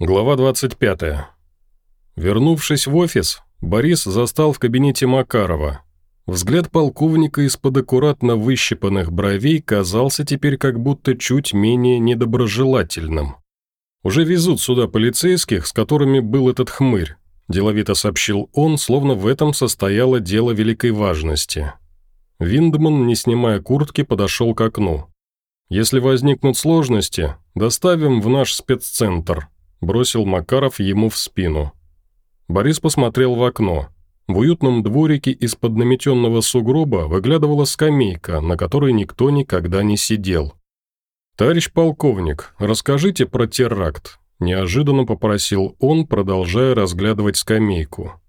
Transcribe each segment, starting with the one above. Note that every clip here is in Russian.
Глава 25. Вернувшись в офис, Борис застал в кабинете Макарова. Взгляд полковника из-под аккуратно выщипанных бровей казался теперь как будто чуть менее недоброжелательным. «Уже везут сюда полицейских, с которыми был этот хмырь», – деловито сообщил он, словно в этом состояло дело великой важности. Виндман, не снимая куртки, подошел к окну. «Если возникнут сложности, доставим в наш спеццентр», бросил Макаров ему в спину. Борис посмотрел в окно. В уютном дворике из-под наметенного сугроба выглядывала скамейка, на которой никто никогда не сидел. «Товарищ полковник, расскажите про теракт», – неожиданно попросил он, продолжая разглядывать скамейку.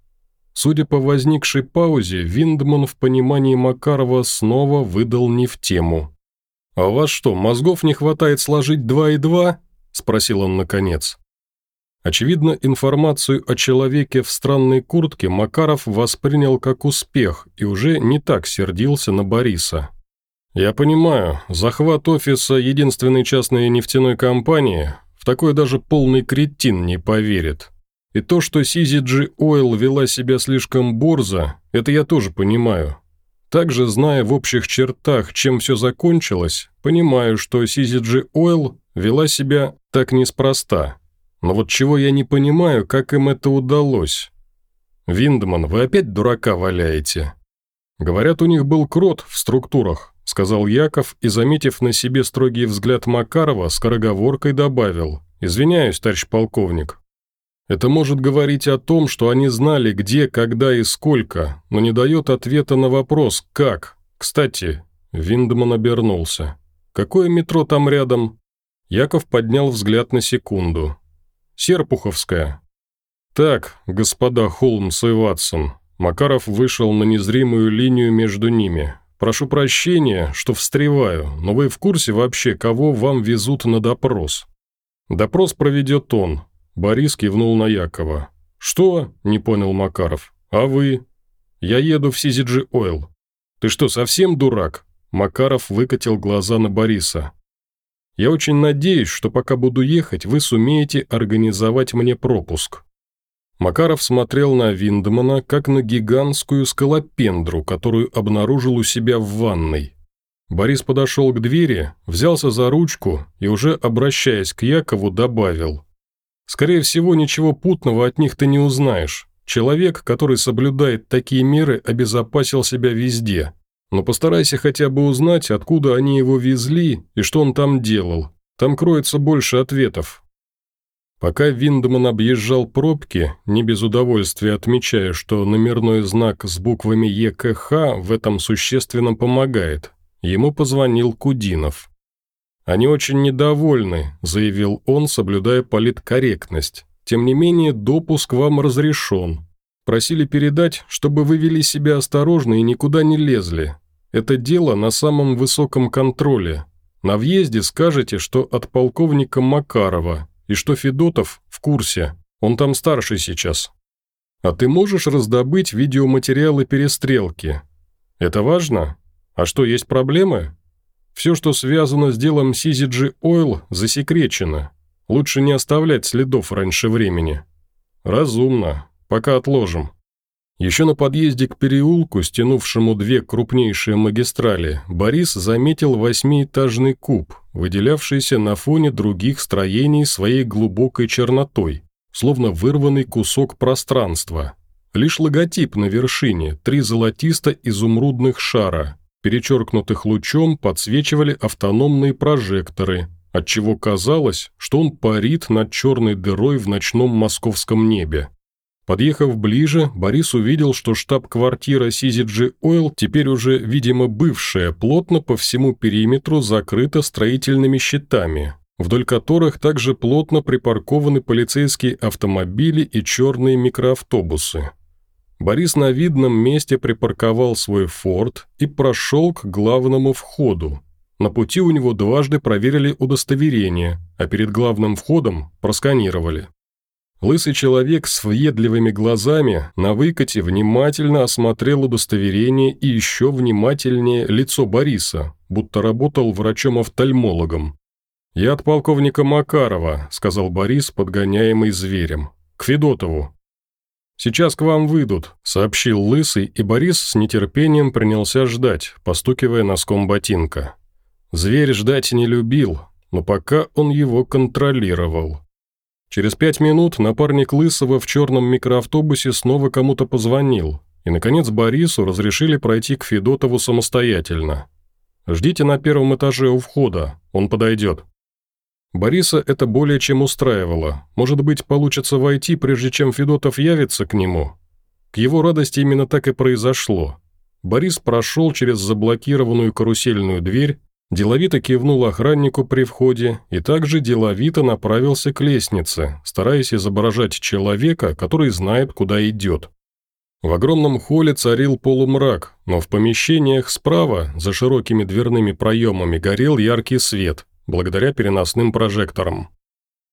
Судя по возникшей паузе, Виндман в понимании Макарова снова выдал не в тему. «А у вас что, мозгов не хватает сложить два и два?» – спросил он наконец. Очевидно, информацию о человеке в странной куртке Макаров воспринял как успех и уже не так сердился на Бориса. «Я понимаю, захват офиса единственной частной нефтяной компании, в такое даже полный кретин не поверит. И то, что CZG Oil вела себя слишком борзо, это я тоже понимаю. Также, зная в общих чертах, чем все закончилось, понимаю, что CZG Oil вела себя так неспроста». Но вот чего я не понимаю, как им это удалось. Виндман, вы опять дурака валяете. Говорят, у них был крот в структурах, сказал Яков и, заметив на себе строгий взгляд Макарова, скороговоркой добавил. Извиняюсь, товарищ полковник. Это может говорить о том, что они знали, где, когда и сколько, но не дает ответа на вопрос «как?». Кстати, Виндман обернулся. «Какое метро там рядом?» Яков поднял взгляд на секунду. Серпуховская». «Так, господа Холмс и Ватсон». Макаров вышел на незримую линию между ними. «Прошу прощения, что встреваю, но вы в курсе вообще, кого вам везут на допрос?» «Допрос проведет он», – Борис кивнул на Якова. «Что?» – не понял Макаров. «А вы?» «Я еду в CZG Oil». «Ты что, совсем дурак?» Макаров выкатил глаза на Бориса. Я очень надеюсь, что пока буду ехать, вы сумеете организовать мне пропуск». Макаров смотрел на Виндмана, как на гигантскую скалопендру, которую обнаружил у себя в ванной. Борис подошел к двери, взялся за ручку и, уже обращаясь к Якову, добавил. «Скорее всего, ничего путного от них ты не узнаешь. Человек, который соблюдает такие меры, обезопасил себя везде. Но постарайся хотя бы узнать, откуда они его везли и что он там делал. Там кроется больше ответов». Пока Виндман объезжал пробки, не без удовольствия отмечая, что номерной знак с буквами ЕКХ в этом существенно помогает, ему позвонил Кудинов. «Они очень недовольны», – заявил он, соблюдая политкорректность. «Тем не менее, допуск вам разрешен. Просили передать, чтобы вы вели себя осторожно и никуда не лезли. Это дело на самом высоком контроле. На въезде скажете, что от полковника Макарова, и что Федотов в курсе, он там старший сейчас. А ты можешь раздобыть видеоматериалы перестрелки? Это важно? А что, есть проблемы? Все, что связано с делом CZG Oil, засекречено. Лучше не оставлять следов раньше времени. Разумно. Пока отложим. Еще на подъезде к переулку, стянувшему две крупнейшие магистрали, Борис заметил восьмиэтажный куб, выделявшийся на фоне других строений своей глубокой чернотой, словно вырванный кусок пространства. Лишь логотип на вершине, три золотисто-изумрудных шара, перечеркнутых лучом, подсвечивали автономные прожекторы, отчего казалось, что он парит над черной дырой в ночном московском небе. Подъехав ближе, Борис увидел, что штаб-квартира CZG Oil, теперь уже, видимо, бывшая, плотно по всему периметру закрыта строительными щитами, вдоль которых также плотно припаркованы полицейские автомобили и черные микроавтобусы. Борис на видном месте припарковал свой «Форд» и прошел к главному входу. На пути у него дважды проверили удостоверение, а перед главным входом просканировали. Лысый человек с въедливыми глазами на выкате внимательно осмотрел удостоверение и еще внимательнее лицо Бориса, будто работал врачом-офтальмологом. «Я от полковника Макарова», — сказал Борис, подгоняемый зверем. «К Федотову». «Сейчас к вам выйдут», — сообщил Лысый, и Борис с нетерпением принялся ждать, постукивая носком ботинка. Зверь ждать не любил, но пока он его контролировал. Через пять минут напарник Лысого в черном микроавтобусе снова кому-то позвонил, и, наконец, Борису разрешили пройти к Федотову самостоятельно. «Ждите на первом этаже у входа, он подойдет». Бориса это более чем устраивало. Может быть, получится войти, прежде чем Федотов явится к нему? К его радости именно так и произошло. Борис прошел через заблокированную карусельную дверь, деловито кивнул охраннику при входе и также деловито направился к лестнице, стараясь изображать человека, который знает, куда идет. В огромном холле царил полумрак, но в помещениях справа, за широкими дверными проемами, горел яркий свет, благодаря переносным прожекторам.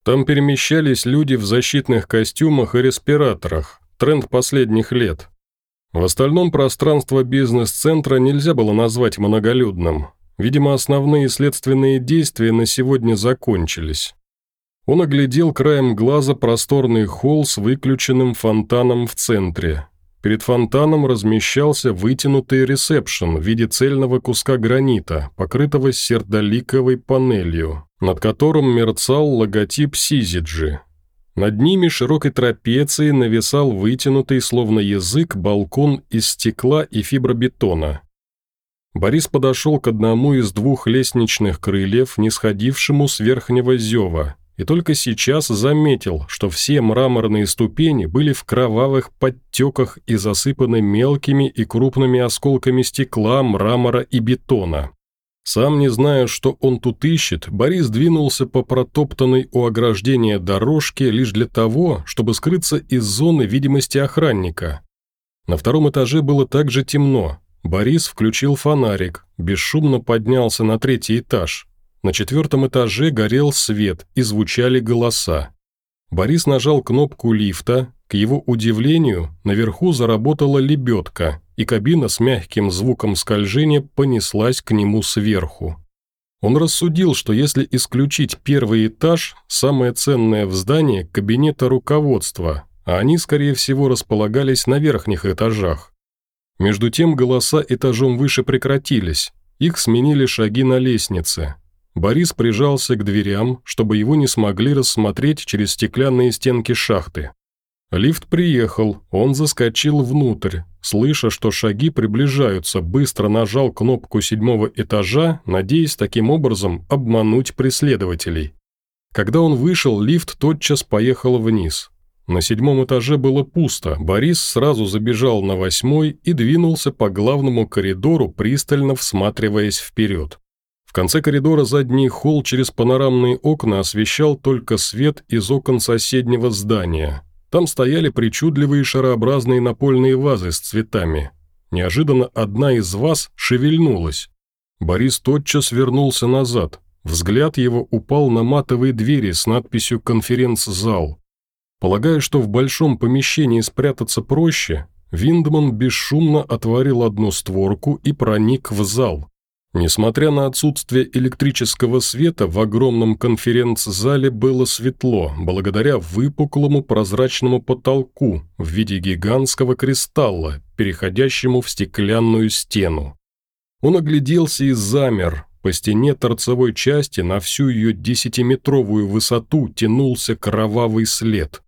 Там перемещались люди в защитных костюмах и респираторах, тренд последних лет. В остальном пространство бизнес-центра нельзя было назвать многолюдным. Видимо, основные следственные действия на сегодня закончились. Он оглядел краем глаза просторный холл с выключенным фонтаном в центре, Перед фонтаном размещался вытянутый ресепшн в виде цельного куска гранита, покрытого сердоликовой панелью, над которым мерцал логотип Сизиджи. Над ними широкой трапецией нависал вытянутый, словно язык, балкон из стекла и фибробетона. Борис подошел к одному из двух лестничных крыльев, не сходившему с верхнего зева, и только сейчас заметил, что все мраморные ступени были в кровавых подтеках и засыпаны мелкими и крупными осколками стекла, мрамора и бетона. Сам не зная, что он тут ищет, Борис двинулся по протоптанной у ограждения дорожке лишь для того, чтобы скрыться из зоны видимости охранника. На втором этаже было также темно. Борис включил фонарик, бесшумно поднялся на третий этаж, на четвертом этаже горел свет и звучали голоса. Борис нажал кнопку лифта, к его удивлению, наверху заработала лебедка, и кабина с мягким звуком скольжения понеслась к нему сверху. Он рассудил, что если исключить первый этаж, самое ценное в здании – кабинета руководства, а они, скорее всего, располагались на верхних этажах. Между тем голоса этажом выше прекратились, их сменили шаги на лестнице, Борис прижался к дверям, чтобы его не смогли рассмотреть через стеклянные стенки шахты. Лифт приехал, он заскочил внутрь, слыша, что шаги приближаются, быстро нажал кнопку седьмого этажа, надеясь таким образом обмануть преследователей. Когда он вышел, лифт тотчас поехал вниз. На седьмом этаже было пусто, Борис сразу забежал на восьмой и двинулся по главному коридору, пристально всматриваясь вперед конце коридора задний холл через панорамные окна освещал только свет из окон соседнего здания. Там стояли причудливые шарообразные напольные вазы с цветами. Неожиданно одна из ваз шевельнулась. Борис тотчас вернулся назад. Взгляд его упал на матовые двери с надписью «Конференц-зал». Полагая, что в большом помещении спрятаться проще, Виндман бесшумно отворил одну створку и проник в зал. Несмотря на отсутствие электрического света, в огромном конференц-зале было светло, благодаря выпуклому прозрачному потолку в виде гигантского кристалла, переходящему в стеклянную стену. Он огляделся и замер. По стене торцевой части на всю ее десятиметровую высоту тянулся кровавый след.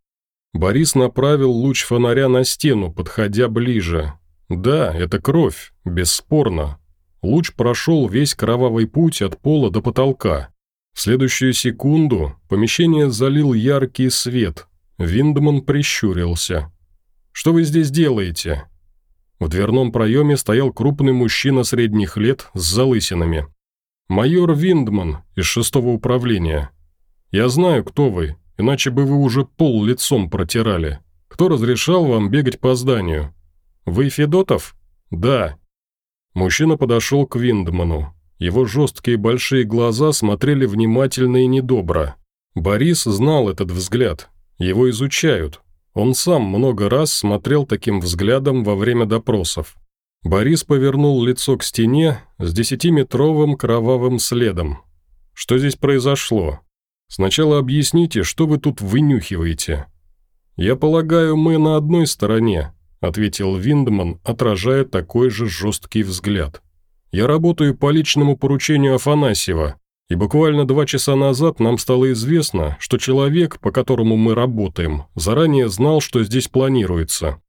Борис направил луч фонаря на стену, подходя ближе. Да, это кровь, бесспорно, Луч прошел весь кровавый путь от пола до потолка. В следующую секунду помещение залил яркий свет. Виндман прищурился. «Что вы здесь делаете?» В дверном проеме стоял крупный мужчина средних лет с залысинами. «Майор Виндман из шестого управления. Я знаю, кто вы, иначе бы вы уже пол лицом протирали. Кто разрешал вам бегать по зданию? Вы Федотов?» «Да». Мужчина подошел к Виндману. Его жесткие большие глаза смотрели внимательно и недобро. Борис знал этот взгляд. Его изучают. Он сам много раз смотрел таким взглядом во время допросов. Борис повернул лицо к стене с десятиметровым кровавым следом. Что здесь произошло? Сначала объясните, что вы тут вынюхиваете». «Я полагаю, мы на одной стороне», – ответил Виндман, отражая такой же жесткий взгляд. «Я работаю по личному поручению Афанасьева, и буквально два часа назад нам стало известно, что человек, по которому мы работаем, заранее знал, что здесь планируется».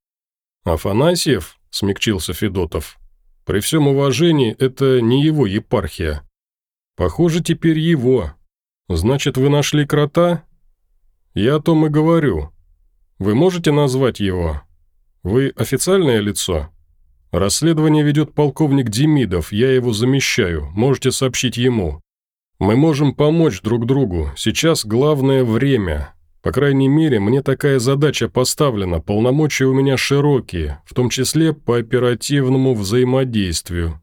«Афанасьев?» – смягчился Федотов. «При всем уважении, это не его епархия». «Похоже, теперь его. Значит, вы нашли крота?» «Я о том и говорю. Вы можете назвать его? Вы официальное лицо?» «Расследование ведет полковник Демидов, я его замещаю, можете сообщить ему. Мы можем помочь друг другу, сейчас главное время. По крайней мере, мне такая задача поставлена, полномочия у меня широкие, в том числе по оперативному взаимодействию.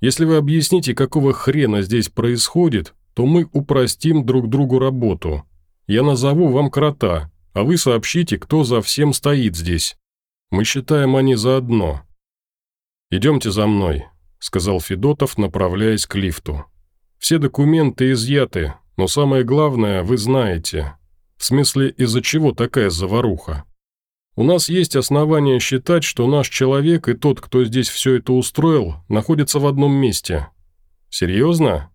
Если вы объясните, какого хрена здесь происходит, то мы упростим друг другу работу. Я назову вам крота, а вы сообщите, кто за всем стоит здесь. Мы считаем они заодно». «Идемте за мной», – сказал Федотов, направляясь к лифту. «Все документы изъяты, но самое главное вы знаете. В смысле, из-за чего такая заваруха? У нас есть основания считать, что наш человек и тот, кто здесь все это устроил, находятся в одном месте. Серьезно?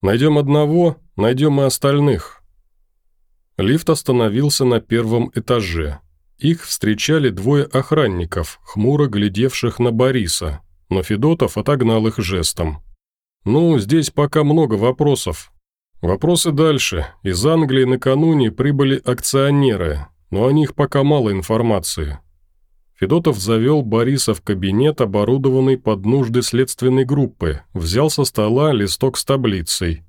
Найдем одного, найдем и остальных. Лифт остановился на первом этаже. Их встречали двое охранников, хмуро глядевших на Бориса, но Федотов отогнал их жестом. «Ну, здесь пока много вопросов. Вопросы дальше. Из Англии накануне прибыли акционеры, но о них пока мало информации». Федотов завел Бориса в кабинет, оборудованный под нужды следственной группы, взял со стола листок с таблицей –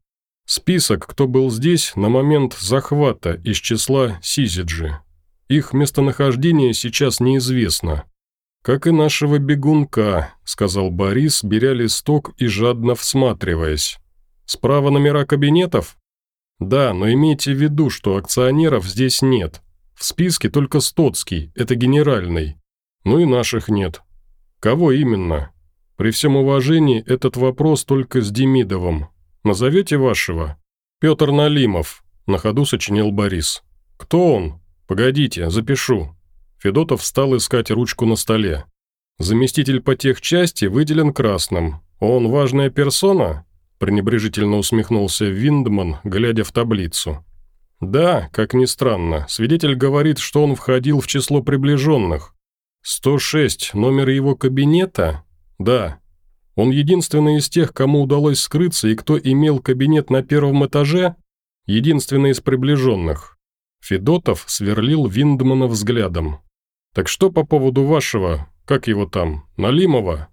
Список, кто был здесь на момент захвата из числа Сизиджи. Их местонахождение сейчас неизвестно. «Как и нашего бегунка», — сказал Борис, беря листок и жадно всматриваясь. «Справа номера кабинетов?» «Да, но имейте в виду, что акционеров здесь нет. В списке только Стоцкий, это генеральный. Ну и наших нет. Кого именно? При всем уважении, этот вопрос только с Демидовым. Назовете вашего?» «Петр Налимов», – на ходу сочинил Борис. «Кто он? Погодите, запишу». Федотов стал искать ручку на столе. «Заместитель по техчасти выделен красным. Он важная персона?» пренебрежительно усмехнулся Виндман, глядя в таблицу. «Да, как ни странно, свидетель говорит, что он входил в число приближенных. 106, номер его кабинета? Да. Он единственный из тех, кому удалось скрыться и кто имел кабинет на первом этаже, единственный из приближенных. Федотов сверлил Виндмана взглядом. «Так что по поводу вашего, как его там, Налимова?»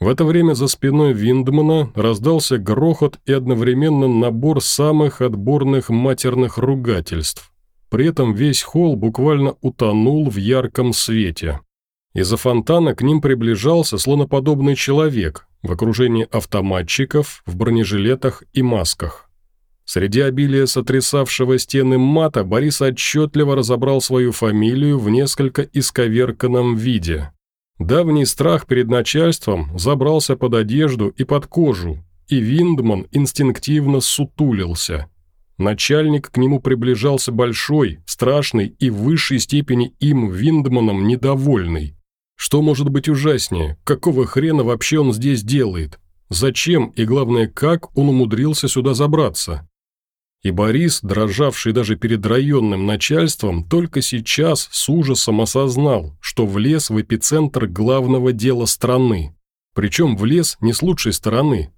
В это время за спиной Виндмана раздался грохот и одновременно набор самых отборных матерных ругательств. При этом весь холл буквально утонул в ярком свете. Из-за фонтана к ним приближался слоноподобный человек в окружении автоматчиков, в бронежилетах и масках. Среди обилия сотрясавшего стены мата Борис отчетливо разобрал свою фамилию в несколько исковерканном виде. Давний страх перед начальством забрался под одежду и под кожу, и Виндман инстинктивно сутулился. Начальник к нему приближался большой, страшный и в высшей степени им, Виндманом, недовольный. Что может быть ужаснее? Какого хрена вообще он здесь делает? Зачем и, главное, как он умудрился сюда забраться? И Борис, дрожавший даже перед районным начальством, только сейчас с ужасом осознал, что влез в эпицентр главного дела страны. Причем влез не с лучшей стороны.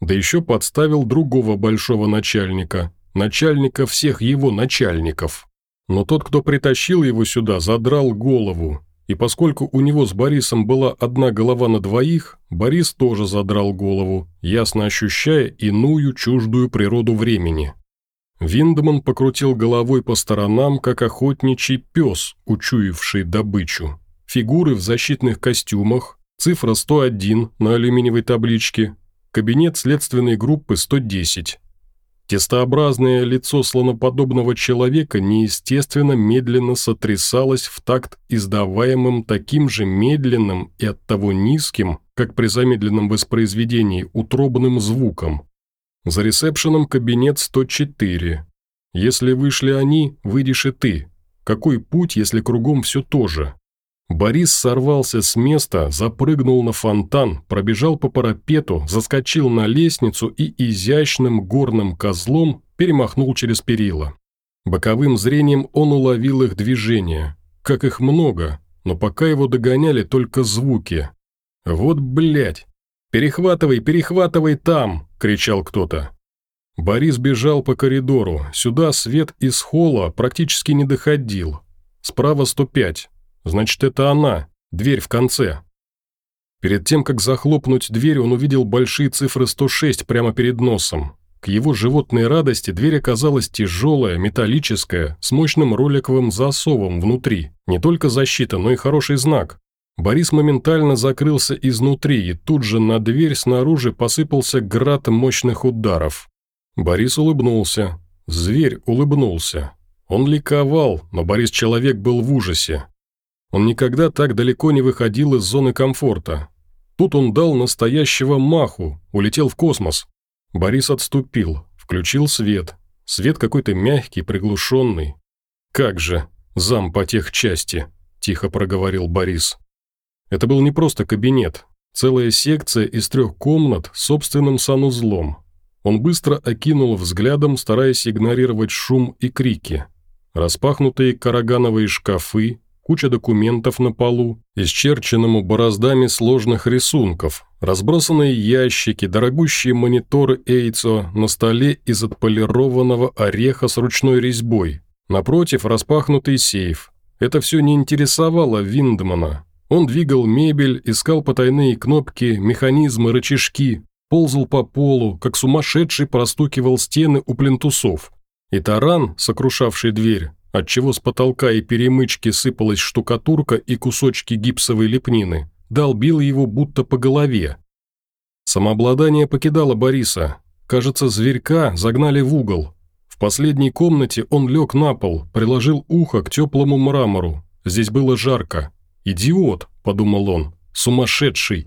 Да еще подставил другого большого начальника, начальника всех его начальников. Но тот, кто притащил его сюда, задрал голову, и поскольку у него с Борисом была одна голова на двоих, Борис тоже задрал голову, ясно ощущая иную чуждую природу времени. Виндман покрутил головой по сторонам, как охотничий пес, учуявший добычу. Фигуры в защитных костюмах, цифра 101 на алюминиевой табличке, кабинет следственной группы 110. Тестообразное лицо слоноподобного человека неестественно медленно сотрясалось в такт издаваемым таким же медленным и оттого низким, как при замедленном воспроизведении, утробным звуком. За ресепшеном кабинет 104. Если вышли они, выйдешь и ты. Какой путь, если кругом все то же? Борис сорвался с места, запрыгнул на фонтан, пробежал по парапету, заскочил на лестницу и изящным горным козлом перемахнул через перила. Боковым зрением он уловил их движение. Как их много, но пока его догоняли только звуки. «Вот блядь! Перехватывай, перехватывай там!» – кричал кто-то. Борис бежал по коридору. Сюда свет из холла практически не доходил. Справа 105. Значит, это она, дверь в конце. Перед тем, как захлопнуть дверь, он увидел большие цифры 106 прямо перед носом. К его животной радости дверь оказалась тяжелая, металлическая, с мощным роликовым засовом внутри. Не только защита, но и хороший знак. Борис моментально закрылся изнутри, и тут же на дверь снаружи посыпался град мощных ударов. Борис улыбнулся. Зверь улыбнулся. Он ликовал, но Борис-человек был в ужасе. Он никогда так далеко не выходил из зоны комфорта. Тут он дал настоящего маху, улетел в космос. Борис отступил, включил свет. Свет какой-то мягкий, приглушенный. «Как же, зам по тех части», – тихо проговорил Борис. Это был не просто кабинет, целая секция из трех комнат с собственным санузлом. Он быстро окинул взглядом, стараясь игнорировать шум и крики. Распахнутые карагановые шкафы, куча документов на полу, исчерченному бороздами сложных рисунков, разбросанные ящики, дорогущие мониторы Эйцо на столе из отполированного ореха с ручной резьбой. Напротив, распахнутый сейф. Это все не интересовало Виндмана. Он двигал мебель, искал потайные кнопки, механизмы, рычажки, ползал по полу, как сумасшедший простукивал стены у плинтусов. И таран, сокрушавший дверь, отчего с потолка и перемычки сыпалась штукатурка и кусочки гипсовой лепнины, долбил его будто по голове. Самообладание покидало Бориса. Кажется, зверька загнали в угол. В последней комнате он лег на пол, приложил ухо к теплому мрамору. Здесь было жарко. «Идиот», – подумал он, – «сумасшедший».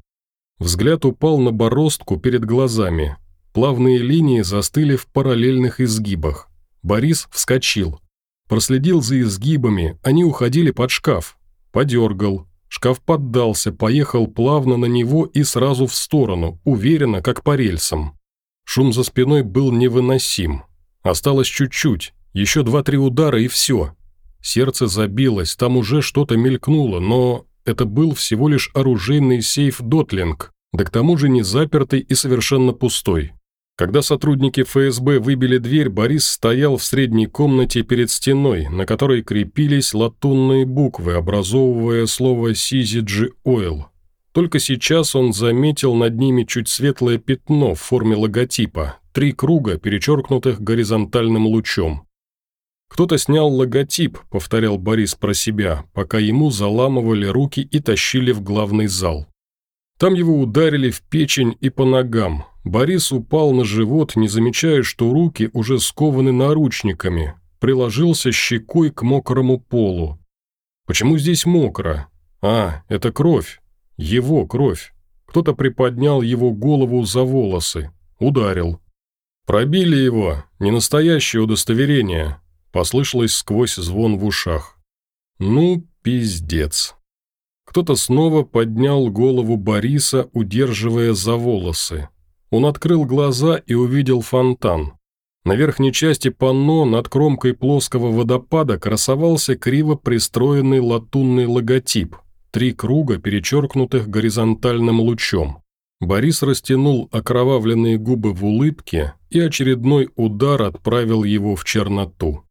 Взгляд упал на бороздку перед глазами. Плавные линии застыли в параллельных изгибах. Борис вскочил. Проследил за изгибами, они уходили под шкаф. Подергал. Шкаф поддался, поехал плавно на него и сразу в сторону, уверенно, как по рельсам. Шум за спиной был невыносим. Осталось чуть-чуть, еще два-три удара и все. Сердце забилось, там уже что-то мелькнуло, но это был всего лишь оружейный сейф Дотлинг, да к тому же не запертый и совершенно пустой. Когда сотрудники ФСБ выбили дверь, Борис стоял в средней комнате перед стеной, на которой крепились латунные буквы, образовывая слово «Сизиджи Ойл». Только сейчас он заметил над ними чуть светлое пятно в форме логотипа, три круга, перечеркнутых горизонтальным лучом. «Кто-то снял логотип», — повторял Борис про себя, пока ему заламывали руки и тащили в главный зал. Там его ударили в печень и по ногам, Борис упал на живот, не замечая, что руки уже скованы наручниками, приложился щекой к мокрому полу. Почему здесь мокро? А, это кровь. Его кровь. Кто-то приподнял его голову за волосы. Ударил. Пробили его. Не настоящее удостоверение. Послышалось сквозь звон в ушах. Ну, пиздец. Кто-то снова поднял голову Бориса, удерживая за волосы. Он открыл глаза и увидел фонтан. На верхней части панно над кромкой плоского водопада красовался криво пристроенный латунный логотип, три круга, перечеркнутых горизонтальным лучом. Борис растянул окровавленные губы в улыбке, и очередной удар отправил его в черноту.